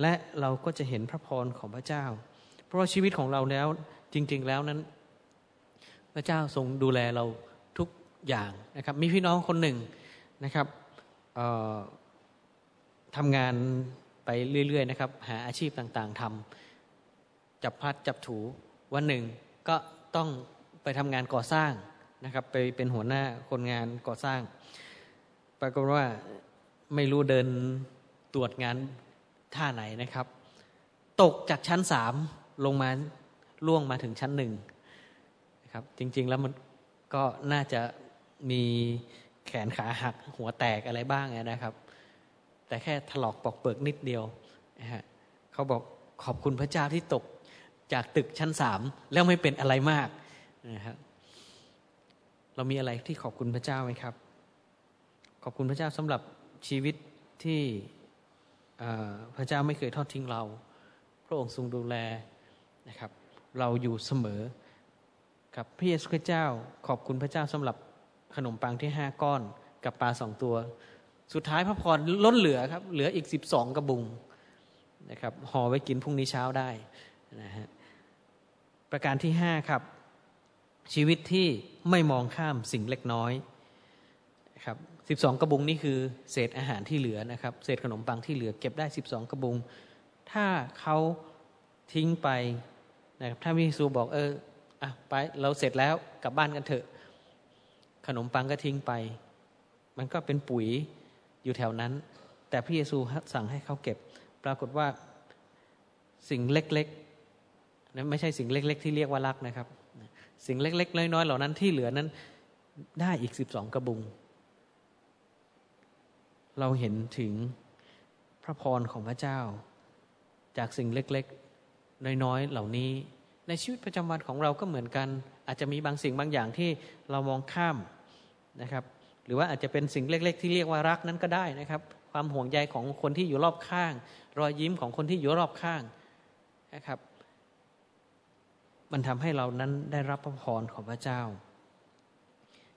และเราก็จะเห็นพระพรของพระเจ้า เพราะชีวิตของเราแล้ว จริง ๆ แล้วนั้น พระเจ้าทรงดูแลเราทุกอย่างนะครับ มีพี่น้องคนหนึ่งนะครับทำงานไปเรื่อย ๆ นะครับ หาอาชีพต่างๆทำจับพัดจับถูวันหนึ่งก็ต้องไปทำงานก่อสร้างนะครับ ไปเป็นหัวหน้าคนงานก่อสร้าง ปรากฏว่าไม่รู้เดินตรวจงานท่าไหนนะครับ ตกจากชั้นสามลงมา ล่วงมาถึงชั้นหนึ่งนะครับจริง ๆ แล้วมันก็น่าจะมีแขนขาหักหัวแตกอะไรบ้างนะครับ แต่แค่ถลอกปอกเปิกนิดเดียวนะฮะเขาบอกขอบคุณพระเจ้าที่ตกจากตึกชั้นสามแล้วไม่เป็นอะไรมากนะครับเรามีอะไรที่ขอบคุณพระเจ้าไหมครับ ขอบคุณพระเจ้าสำหรับชีวิตที่พระเจ้าไม่เคยทอดทิ้งเรา พระองค์ทรงดูแลนะครับ เราอยู่เสมอกับพระเยซูคริสต์เจ้า ขอบคุณพระเจ้าสำหรับขนมปังที่ห้าก้อนกับปลาสองตัว สุดท้ายพระพรล้นเหลือครับ เหลืออีกสิบสองกระบุงนะครับห่อไว้กินพรุ่งนี้เช้าได้นะฮะประการที่ห้าครับ ชีวิตที่ไม่มองข้ามสิ่งเล็กน้อยครับสิบสองกระบุงนี่คือเศษอาหารที่เหลือนะครับ เศษขนมปังที่เหลือเก็บได้สิบสองกระบุง ถ้าเขาทิ้งไป นะครับถ้าพระเยซูบอกเอออะไปเราเสร็จแล้วกลับบ้านกันเถอะ ขนมปังก็ทิ้งไป มันก็เป็นปุ๋ยอยู่แถวนั้น แต่พระเยซูสั่งให้เขาเก็บ ปรากฏว่าสิ่งเล็กๆนะไม่ใช่สิ่งเล็ก ๆ ที่เรียกว่ารักนะครับ สิ่งเล็ก ๆ น้อยๆเหล่านั้นที่เหลือนั้นได้อีกสิบสองกระบุง เราเห็นถึงพระพรของพระเจ้า จากสิ่งเล็ก ๆ น้อยๆเหล่านี้ ในชีวิตประจำวันของเราก็เหมือนกัน อาจจะมีบางสิ่งบางอย่างที่เรามองข้ามนะครับ หรือว่าอาจจะเป็นสิ่งเล็ก ๆ ที่เรียกว่ารักนั้นก็ได้นะครับ ความห่วงใยของคนที่อยู่รอบข้าง รอยยิ้มของคนที่อยู่รอบข้างนะครับ มันทำให้เรานั้นได้รับพระพรของพระเจ้า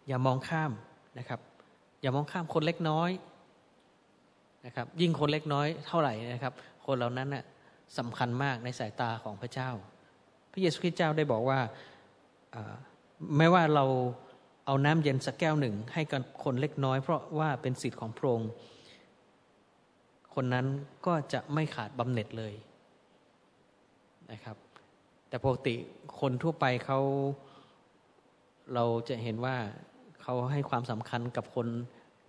อย่ามองข้ามนะครับ อย่ามองข้ามคนเล็กน้อยนะครับ ยิ่งคนเล็กน้อยเท่าไหร่นะครับ คนเหล่านั้นน่ะ สำคัญมากในสายตาของพระเจ้า พระเยซูคริสต์เจ้าได้บอกว่าไม่ว่าเราเอาน้ำเย็นสักแก้วหนึ่งให้กับคนเล็กน้อย เพราะว่าเป็นสิทธิ์ของพระองค์คนนั้นก็จะไม่ขาดบำเหน็จเลยนะครับ แต่ปกติคนทั่วไปเขาเราจะเห็นว่าเขาให้ความสำคัญกับคน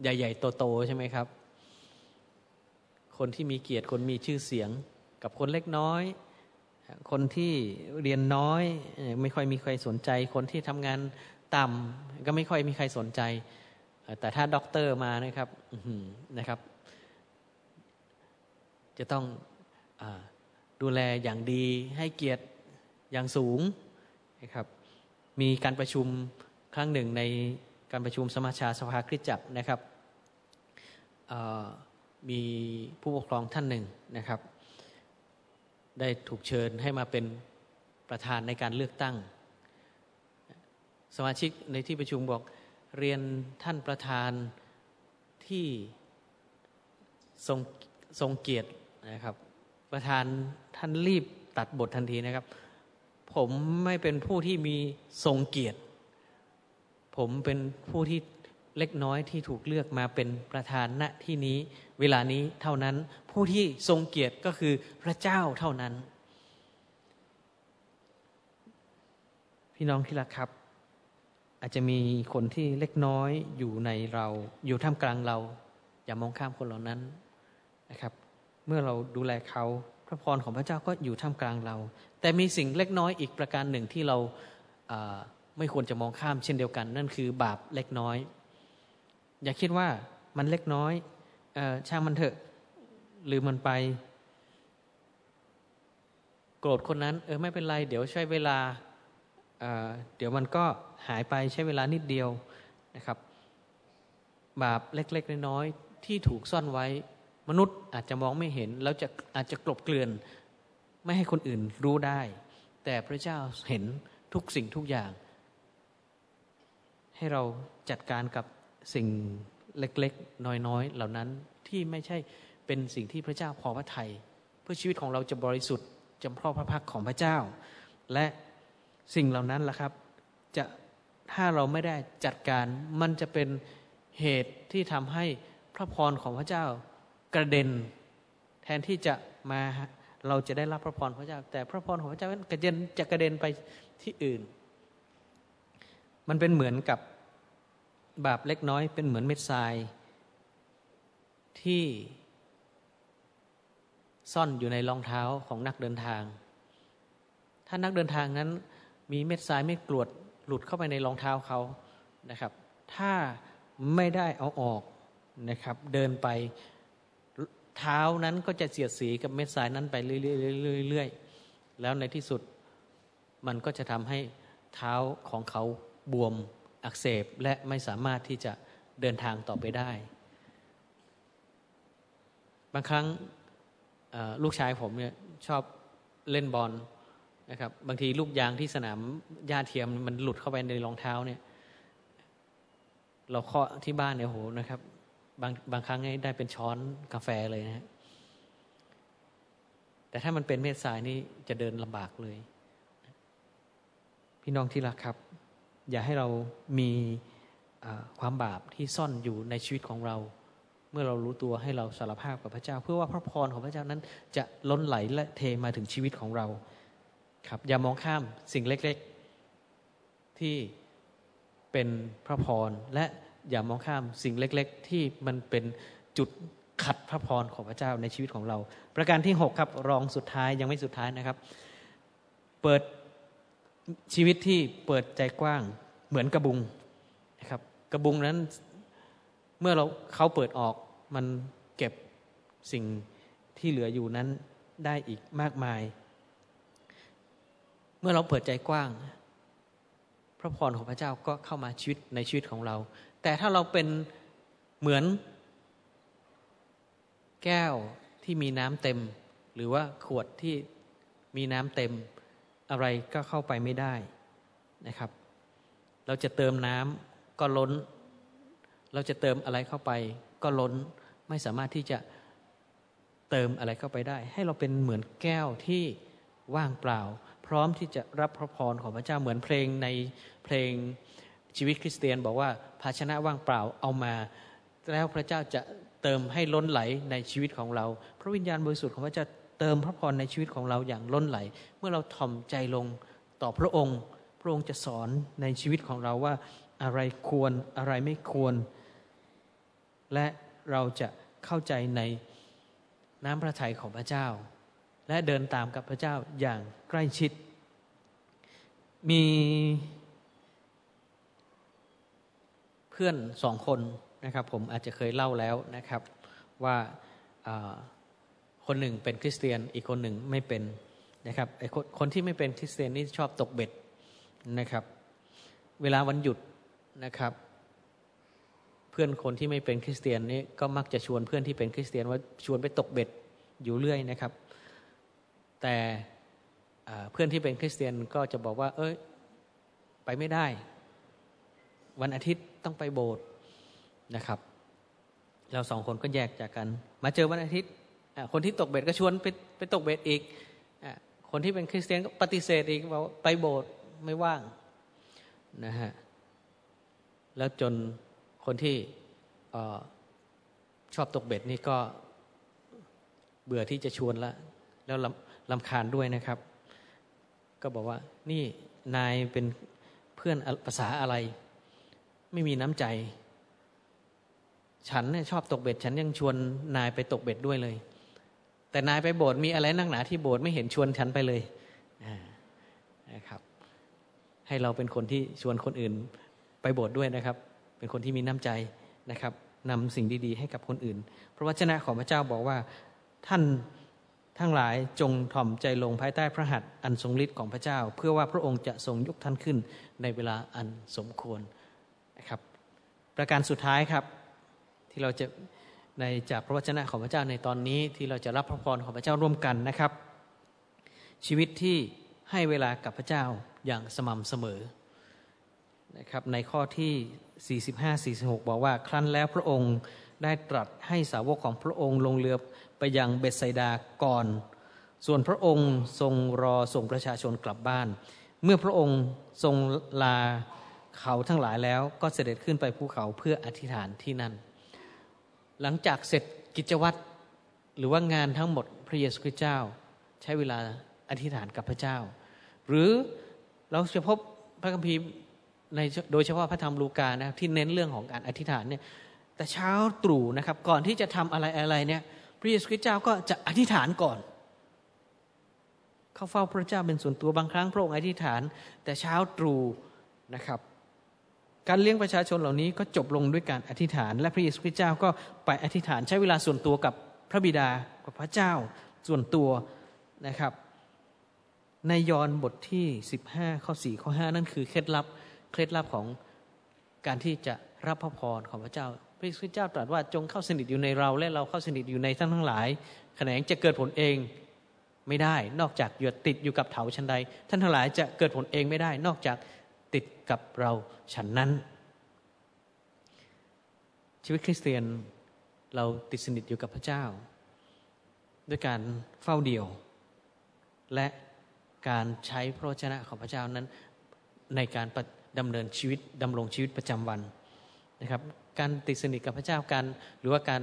ใหญ่ ๆ โต ๆ ใช่ไหมครับ คนที่มีเกียรติคนมีชื่อเสียง กับคนเล็กน้อย คนที่เรียนน้อย ไม่ค่อยมีใครสนใจ คนที่ทำงานต่ำก็ไม่ค่อยมีใครสนใจ แต่ถ้าด็อกเตอร์มานะครับนะครับ จะต้องอดูแลอย่างดีให้เกียรติอย่างสูงนะครับ มีการประชุมครั้งหนึ่งในการประชุมสมาชาสภาคริสตจักรนะครับมีผู้ปกครองท่านหนึ่งนะครับ ได้ถูกเชิญให้มาเป็นประธานในการเลือกตั้ง สมาชิกในที่ประชุมบอกเรียนท่านประธานที่ทรงทรงเกียรตินะครับ ประธานท่านรีบตัดบททันทีนะครับ ผมไม่เป็นผู้ที่มีทรงเกียรติ ผมเป็นผู้ที่เล็กน้อยที่ถูกเลือกมาเป็นประธานณที่นี้ เวลานี้เท่านั้น ผู้ที่ทรงเกียรติก็คือพระเจ้าเท่านั้น พี่น้องที่รักครับ อาจจะมีคนที่เล็กน้อยอยู่ในเรา อยู่ท่ามกลางเรา อย่ามองข้ามคนเหล่านั้นนะครับ เมื่อเราดูแลเขาพระพรของพระเจ้าก็อยู่ท่ามกลางเรา แต่มีสิ่งเล็กน้อยอีกประการหนึ่งที่เราไม่ควรจะมองข้ามเช่นเดียวกัน นั่นคือบาปเล็กน้อย อย่าคิดว่ามันเล็กน้อย อช่างมันเถอะหรือมันไป โกรธคนนั้น เออไม่เป็นไร เดี๋ยวใช้เวลาเดี๋ยวมันก็หายไปใช้เวลานิดเดียวนะครับ บาปเล็ก ๆ น้อยๆที่ถูกซ่อนไว้ มนุษย์อาจจะมองไม่เห็น แล้วจะอาจจะกลบเกลื่อน ไม่ให้คนอื่นรู้ได้ แต่พระเจ้าเห็นทุกสิ่งทุกอย่าง ให้เราจัดการกับสิ่ง เล็กๆ น้อยๆ เหล่านั้นที่ไม่ใช่เป็นสิ่งที่พระเจ้าพอพระทัยเพื่อชีวิตของเราจะบริสุทธิ์จำเพาะพระพักของพระเจ้า และสิ่งเหล่านั้นล่ะครับ จะถ้าเราไม่ได้จัดการมันจะเป็นเหตุที่ทำให้พระพรของพระเจ้ากระเด็น แทนที่จะมาเราจะได้รับพระพรพระเจ้า แต่พระพรของพระเจ้ากระเด็นจะกระเด็นไปที่อื่น มันเป็นเหมือนกับ บาปเล็กน้อยเป็นเหมือนเม็ดทราย ที่ซ่อนอยู่ในรองเท้าของนักเดินทาง ถ้านักเดินทางนั้นมีเม็ดทรายเม็ดกรวดหลุดเข้าไปในรองเท้าเขานะครับ ถ้าไม่ได้เอาออกนะครับ เดินไปเท้านั้นก็จะเสียดสีกับเม็ดทรายนั้นไปเรื่อยๆแล้วในที่สุดมันก็จะทำให้เท้าของเขาบวม อักเสบและไม่สามารถที่จะเดินทางต่อไปได้ บางครั้งลูกชายผมเนี่ยชอบเล่นบอลนะครับบางทีลูกยางที่สนามหญ้าเทียมมันหลุดเข้าไปในรองเท้าเนี่ยเราเคาะที่บ้านเนี่ยโหนะครับบางบางครั้งได้เป็นช้อนกาแฟเลยนะฮะแต่ถ้ามันเป็นเม็ดทรายนี่จะเดินลำบากเลย พี่น้องที่รักครับ อย่าให้เรามีความบาปที่ซ่อนอยู่ในชีวิตของเรา เมื่อเรารู้ตัวให้เราสารภาพกับพระเจ้า เพื่อว่าพระพรของพระเจ้านั้นจะล้นไหลและเทมาถึงชีวิตของเรา ครับอย่ามองข้ามสิ่งเล็กๆ ที่เป็นพระพรและอย่ามองข้ามสิ่งเล็ก ๆ ที่มันเป็นจุดขัดพระพรของพระเจ้าในชีวิตของเรา ประการที่ 6 ครับรองสุดท้ายยังไม่สุดท้ายนะครับ เปิด ชีวิตที่เปิดใจกว้างเหมือนกระบุงนะครับ กระบุงนั้นเมื่อเราเขาเปิดออกมันเก็บสิ่งที่เหลืออยู่นั้นได้อีกมากมาย เมื่อเราเปิดใจกว้าง พระพรของพระเจ้าก็เข้ามาชีวิตในชีวิตของเรา แต่ถ้าเราเป็นเหมือน แก้วที่มีน้ำเต็ม หรือว่าขวดที่มีน้ำเต็ม อะไรก็เข้าไปไม่ได้นะครับ เราจะเติมน้ำก็ล้น เราจะเติมอะไรเข้าไป ก็ล้นไม่สามารถที่จะเติมอะไรเข้าไปได้ ให้เราเป็นเหมือนแก้วที่ว่างเปล่า พร้อมที่จะรับพระพรของพระเจ้าเหมือนเพลงในเพลงชีวิตคริสเตียนบอกว่าภาชนะว่างเปล่าเอามา แล้วพระเจ้าจะเติมให้ล้นไหลในชีวิตของเรา พระวิญญาณบริสุทธิ์ของพระเจ้า เติมพระพรในชีวิตของเราอย่างล้นไหล เมื่อเราถ่อมใจลงต่อพระองค์ พระองค์จะสอนในชีวิตของเราว่าอะไรควรอะไรไม่ควร และเราจะเข้าใจในน้ำพระทัยของพระเจ้า และเดินตามกับพระเจ้าอย่างใกล้ชิด มีเพื่อนสองคนนะครับ ผมอาจจะเคยเล่าแล้วนะครับว่า คนหนึ่งเป็นคริสเตียน อีกคนหนึ่งไม่เป็นนะครับไอ้คนที่ไม่เป็นคริสเตียนนี่ชอบตกเบ็ดนะครับ เวลาวันหยุดนะครับ เพื่อนคนที่ไม่เป็นคริสเตียนนี่ก็มักจะชวนเพื่อนที่เป็นคริสเตียนว่าชวนไปตกเบ็ดอยู่เรื่อยนะครับ แต่เพื่อนที่เป็นคริสเตียนก็จะบอกว่า เอ้ยไปไม่ได้ วันอาทิตย์ต้องไปโบสถ์นะครับ เราสองคนก็แยกจากกัน มาเจอวันอาทิตย์ คนที่ตกเบ็ดก็ชวนไปไปตกเบ็ดอีกคนที่เป็นคริสเตียนก็ปฏิเสธอีกว่าไปโบสถ์ไม่ว่างนะฮะแล้วจนคนที่ชอบตกเบ็ดนี่ก็เบื่อที่จะชวนละแล้วลำคาญด้วยนะครับ ก็บอกว่านี่นายเป็นเพื่อนภาษาอะไร ไม่มีน้ำใจ ฉันเนี่ยชอบตกเบ็ด ฉันยังชวนนายไปตกเบ็ดด้วยเลย แต่นายไปโบสถ์มีอะไรนั่งหนาที่โบสถ์ไม่เห็นชวนฉันไปเลยนะครับ ให้เราเป็นคนที่ชวนคนอื่นไปโบสถ์ด้วยนะครับ เป็นคนที่มีน้ำใจนะครับนำสิ่งดีๆ ให้กับคนอื่น พระวจนะของพระเจ้าบอกว่าท่านทั้งหลายจงถ่อมใจลงภายใต้พระหัตถ์อันทรงฤทธิ์ของพระเจ้า เพื่อว่าพระองค์จะทรงยกท่านขึ้นในเวลาอันสมควรนะครับ ประการสุดท้ายครับที่เราจะ ในจากพระวจนะของพระเจ้าในตอนนี้ที่เราจะรับพระพรของพระเจ้าร่วมกันนะครับ ชีวิตที่ให้เวลากับพระเจ้าอย่างสม่ำเสมอนะครับในข้อที่ 45-46 บอกว่า ครั้นแล้วพระองค์ได้ตรัสให้สาวกของพระองค์ลงเรือไปยังเบสไซดาก่อน ส่วนพระองค์ทรงรอส่งประชาชนกลับบ้าน เมื่อพระองค์ทรงลาเขาทั้งหลายแล้วก็เสด็จขึ้นไปภูเขาเพื่ออธิษฐานที่นั่น หลังจากเสร็จกิจวัตรหรือว่างานทั้งหมดพระเยซูคริสต์เจ้า ใช้เวลาอธิษฐานกับพระเจ้า หรือเราจะพบพระคัมภีร์ในโดยเฉพาะพระธรรมลูกานะที่เน้นเรื่องของการอธิษฐานเนี่ยแต่เช้าตรู่นะครับ ก่อนที่จะทำอะไรอะไรเนี่ยพระเยซูคริสต์เจ้าก็จะอธิษฐานก่อน เข้าเฝ้าพระเจ้าเป็นส่วนตัวบางครั้งพระองค์อธิษฐาน แต่เช้าตรู่นะครับ การเลี้ยงประชาชนเหล่านี้ก็จบลงด้วยการอธิษฐาน และพระเยซูคริสต์เจ้าก็ไปอธิษฐานใช้เวลาส่วนตัวกับพระบิดากับพระเจ้าส่วนตัวนะครับ ในยอห์นบทที่ 15 ข้อ 4 ข้อ 5 นั่นคือเคล็ดลับเคล็ดลับของการที่จะรับพระพรของพระเจ้า พระเยซูคริสต์เจ้าตรัสว่าจงเข้าสนิทอยู่ในเราและเราเข้าสนิทอยู่ในท่านทั้งหลายแขนงจะเกิดผลเองไม่ได้ นอกจากอยู่ติดอยู่กับเถาชันใด ท่านทั้งหลายจะเกิดผลเองไม่ได้ นอกจาก ติดกับเราฉันนั้น ชีวิตคริสเตียนเราติดสนิทอยู่กับพระเจ้า ด้วยการเฝ้าเดี่ยว และการใช้พระชนะของพระเจ้านั้น ในการดำเนินชีวิตดำรงชีวิตประจำวันนะครับ การติดสนิทกับพระเจ้าการหรือว่าการ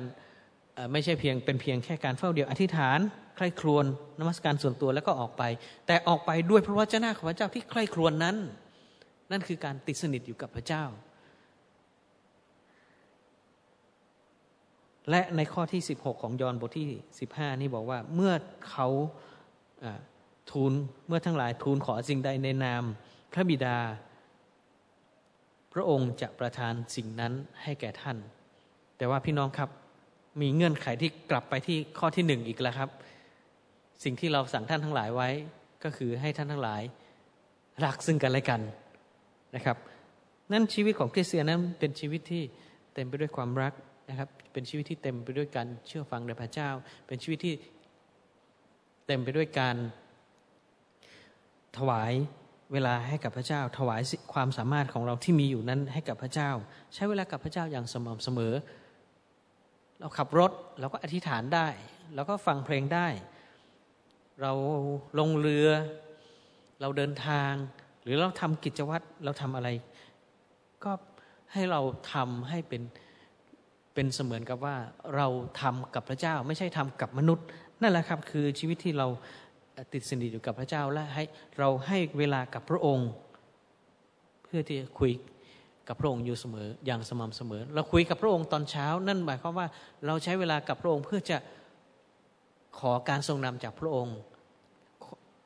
ไม่ใช่เพียงเป็นเพียงแค่การเฝ้าเดี่ยวอธิษฐาน ใคร่ครวญนมัสการส่วนตัวแล้วก็ออกไป แต่ออกไปด้วยพระวจนะของพระเจ้าที่ใคร่ครวญนนั้น นั่นคือการติดสนิทอยู่กับพระเจ้า และในข้อที่ 16 ของยอห์นบทที่ 15 นี่บอกว่าเมื่อเขาทูลเมื่อทั้งหลายทูลขอสิ่งใดในนามพระบิดา พระองค์จะประทานสิ่งนั้นให้แก่ท่าน แต่ว่าพี่น้องครับมีเงื่อนไขที่กลับไปที่ข้อที่หนึ่งอีกแล้วครับ สิ่งที่เราสั่งท่านทั้งหลายไว้ก็คือให้ท่านทั้งหลาย รักซึ่งกันและกัน นะครับนั่นชีวิตของคริสเตียนนั้นเป็นชีวิตที่เต็มไปด้วยความรักนะครับ เป็นชีวิตที่เต็มไปด้วยการเชื่อฟังในพระเจ้า เป็นชีวิตที่เต็มไปด้วยการถวายเวลาให้กับพระเจ้า ถวายความสามารถของเราที่มีอยู่นั้นให้กับพระเจ้า ใช้เวลากับพระเจ้าอย่างสม่ำเสมอ เราขับรถเราก็อธิษฐานได้เราก็ฟังเพลงได้ เราลงเรือ เราเดินทาง หรือเราทำกิจวัตรเราทำอะไร ก็ให้เราทำให้เป็นเป็นเสมือนกับว่าเราทำกับพระเจ้า ไม่ใช่ทำกับมนุษย์ นั่นแหละครับคือชีวิตที่เราติดสนิทอยู่กับพระเจ้าและให้เราให้เวลากับพระองค์ เพื่อที่จะคุยกับพระองค์อยู่เสมออย่างสม่ำเสมอ เราคุยกับพระองค์ตอนเช้า นั่นหมายความว่าเราใช้เวลากับพระองค์เพื่อจะขอการทรงนำจากพระองค์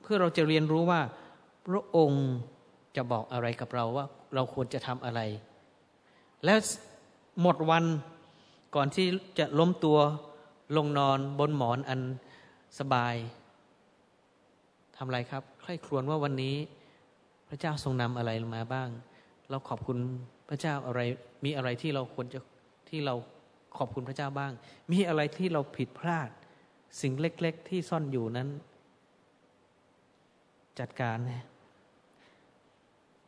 เพื่อเราจะเรียนรู้ว่า พระองค์จะบอกอะไรกับเราว่า เราควรจะทำอะไร และหมดวันก่อนที่จะล้มตัวลงนอนบนหมอนอันสบายทำอะไรครับ ใคร่ครวญว่าวันนี้ พระเจ้าทรงนำอะไรมาบ้าง เราขอบคุณพระเจ้าอะไร มีอะไรที่เราควรจะที่เราขอบคุณพระเจ้าบ้าง มีอะไรที่เราผิดพลาด สิ่งเล็ก ๆ ที่ซ่อนอยู่นั้น จัดการ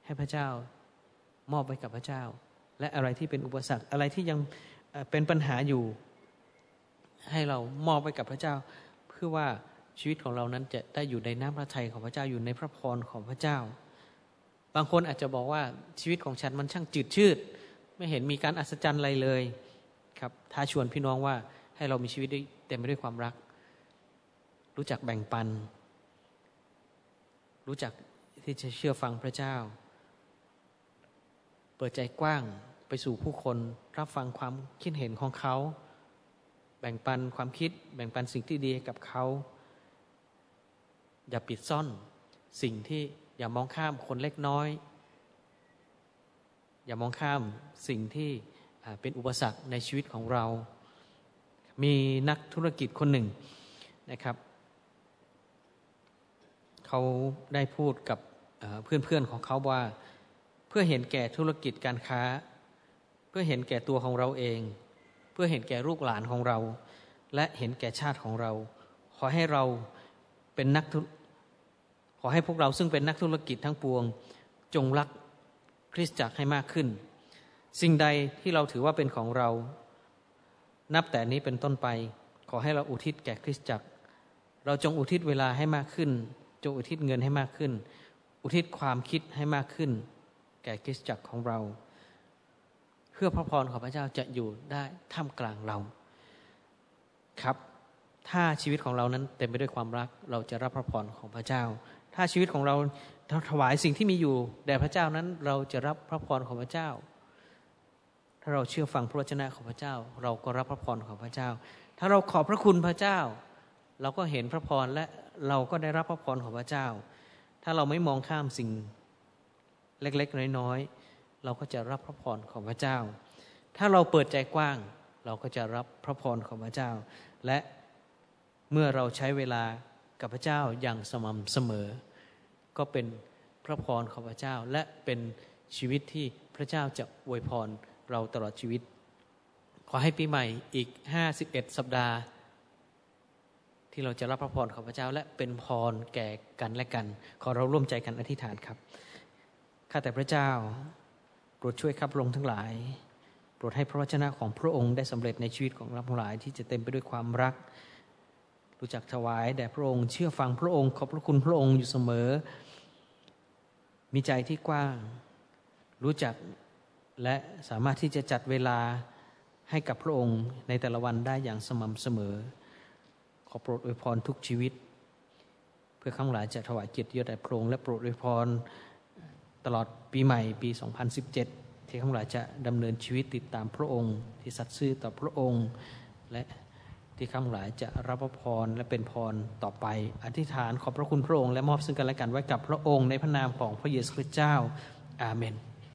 ให้พระเจ้ามอบไว้กับพระเจ้า และอะไรที่เป็นอุปสรรคอะไรที่ยังเป็นปัญหาอยู่ ให้เรามอบไว้กับพระเจ้า เพื่อว่าชีวิตของเรานั้นจะได้อยู่ในน้ำพระทัยของพระเจ้าอยู่ในพระพรของพระเจ้า บางคนอาจจะบอกว่าชีวิตของฉันมันช่างจืดชืด ไม่เห็นมีการอัศจรรย์อะไรเลยครับท้าชวนพี่น้องว่าให้เรามีชีวิตเต็มไปด้วยความรัก รู้จักแบ่งปัน รู้จักที่จะเชื่อฟังพระเจ้า ปิดใจกว้างไปสู่ผู้คน รับฟังความคิดเห็นของเขา แบ่งปันความคิด แบ่งปันสิ่งที่ดีกับเขา อย่าปิดซ่อนสิ่งที่อย่ามองข้ามคนเล็กน้อย อย่ามองข้ามสิ่งที่เป็นอุปสรรคในชีวิตของเรา มีนักธุรกิจคนหนึ่งนะครับ เขาได้พูดกับเพื่อนๆของเขาว่า เพื่อเห็นแก่ธุรกิจการค้า เพื่อเห็นแก่ตัวของเราเอง เพื่อเห็นแก่ลูกหลานของเรา และเห็นแก่ชาติของเรา ขอให้เราเป็นนักขอให้พวกเราซึ่งเป็นนักธุรกิจทั้งปวง จงรักคริสตจักรให้มากขึ้น สิ่งใดที่เราถือว่าเป็นของเรา นับแต่นี้เป็นต้นไป ขอให้เราอุทิศแก่คริสตจักร เราจงอุทิศเวลาให้มากขึ้น จงอุทิศเงินให้มากขึ้น อุทิศความคิดให้มากขึ้น แก่คริสตจักรของเรา เพื่อพระพรของพระเจ้าจะอยู่ได้ท่ามกลางเราครับ ถ้าชีวิตของเรานั้นเต็มไปด้วยความรัก เราจะรับพระพรของพระเจ้า ถ้าชีวิตของเราถวายสิ่งที่มีอยู่แด่พระเจ้านั้นเราจะรับพระพรของพระเจ้า ถ้าเราเชื่อฟังพระวจนะของพระเจ้า เราก็รับพระพรของพระเจ้า ถ้าเราขอบพระคุณพระเจ้า เราก็เห็นพระพรและเราก็ได้รับพระพรของพระเจ้า ถ้าเราไม่มองข้ามสิ่ง เล็ก ๆ น้อย ๆ เราก็จะรับพระพรของพระเจ้า ถ้าเราเปิดใจกว้าง เราก็จะรับพระพรของพระเจ้า และเมื่อเราใช้เวลากับพระเจ้าอย่างสม่ำเสมอ ก็เป็นพระพรของพระเจ้า และเป็นชีวิตที่พระเจ้าจะอวยพรเราตลอดชีวิต ขอให้ปีใหม่อีกห้าสิบเอ็ดสัปดาห์ ที่เราจะรับพระพรของพระเจ้า และเป็นพรแก่กันและกัน ขอเราร่วมใจกันอธิษฐานครับ ข้าแต่พระเจ้า โปรดช่วยขับลงทั้งหลาย โปรดให้พระวจนะของพระองค์ได้สำเร็จในชีวิตของเราทั้งหลายที่จะเต็มไปด้วยความรัก รู้จักถวายแด่พระองค์ เชื่อฟังพระองค์ขอบพระคุณพระองค์อยู่เสมอ มีใจที่กว้าง รู้จักและสามารถที่จะจัดเวลาให้กับพระองค์ในแต่ละวันได้อย่างสม่ำเสมอ ขอโปรดอวยพรทุกชีวิต เพื่อข้างหลายจะถวายเกียรติยศแด่พระองค์และโปรดอวยพร ตลอดปีใหม่ปี 2017 ที่ข้างหลายจะดำเนินชีวิตติดตามพระองค์ ที่สัตย์ซื่อต่อพระองค์ และที่ข้างหลายจะรับพระพรและเป็นพรต่อไป อธิษฐานขอบพระคุณพระองค์และมอบซึ่งกันและกันไว้กับพระองค์ในพระนามของพระเยซูคริสต์เจ้าอาเมน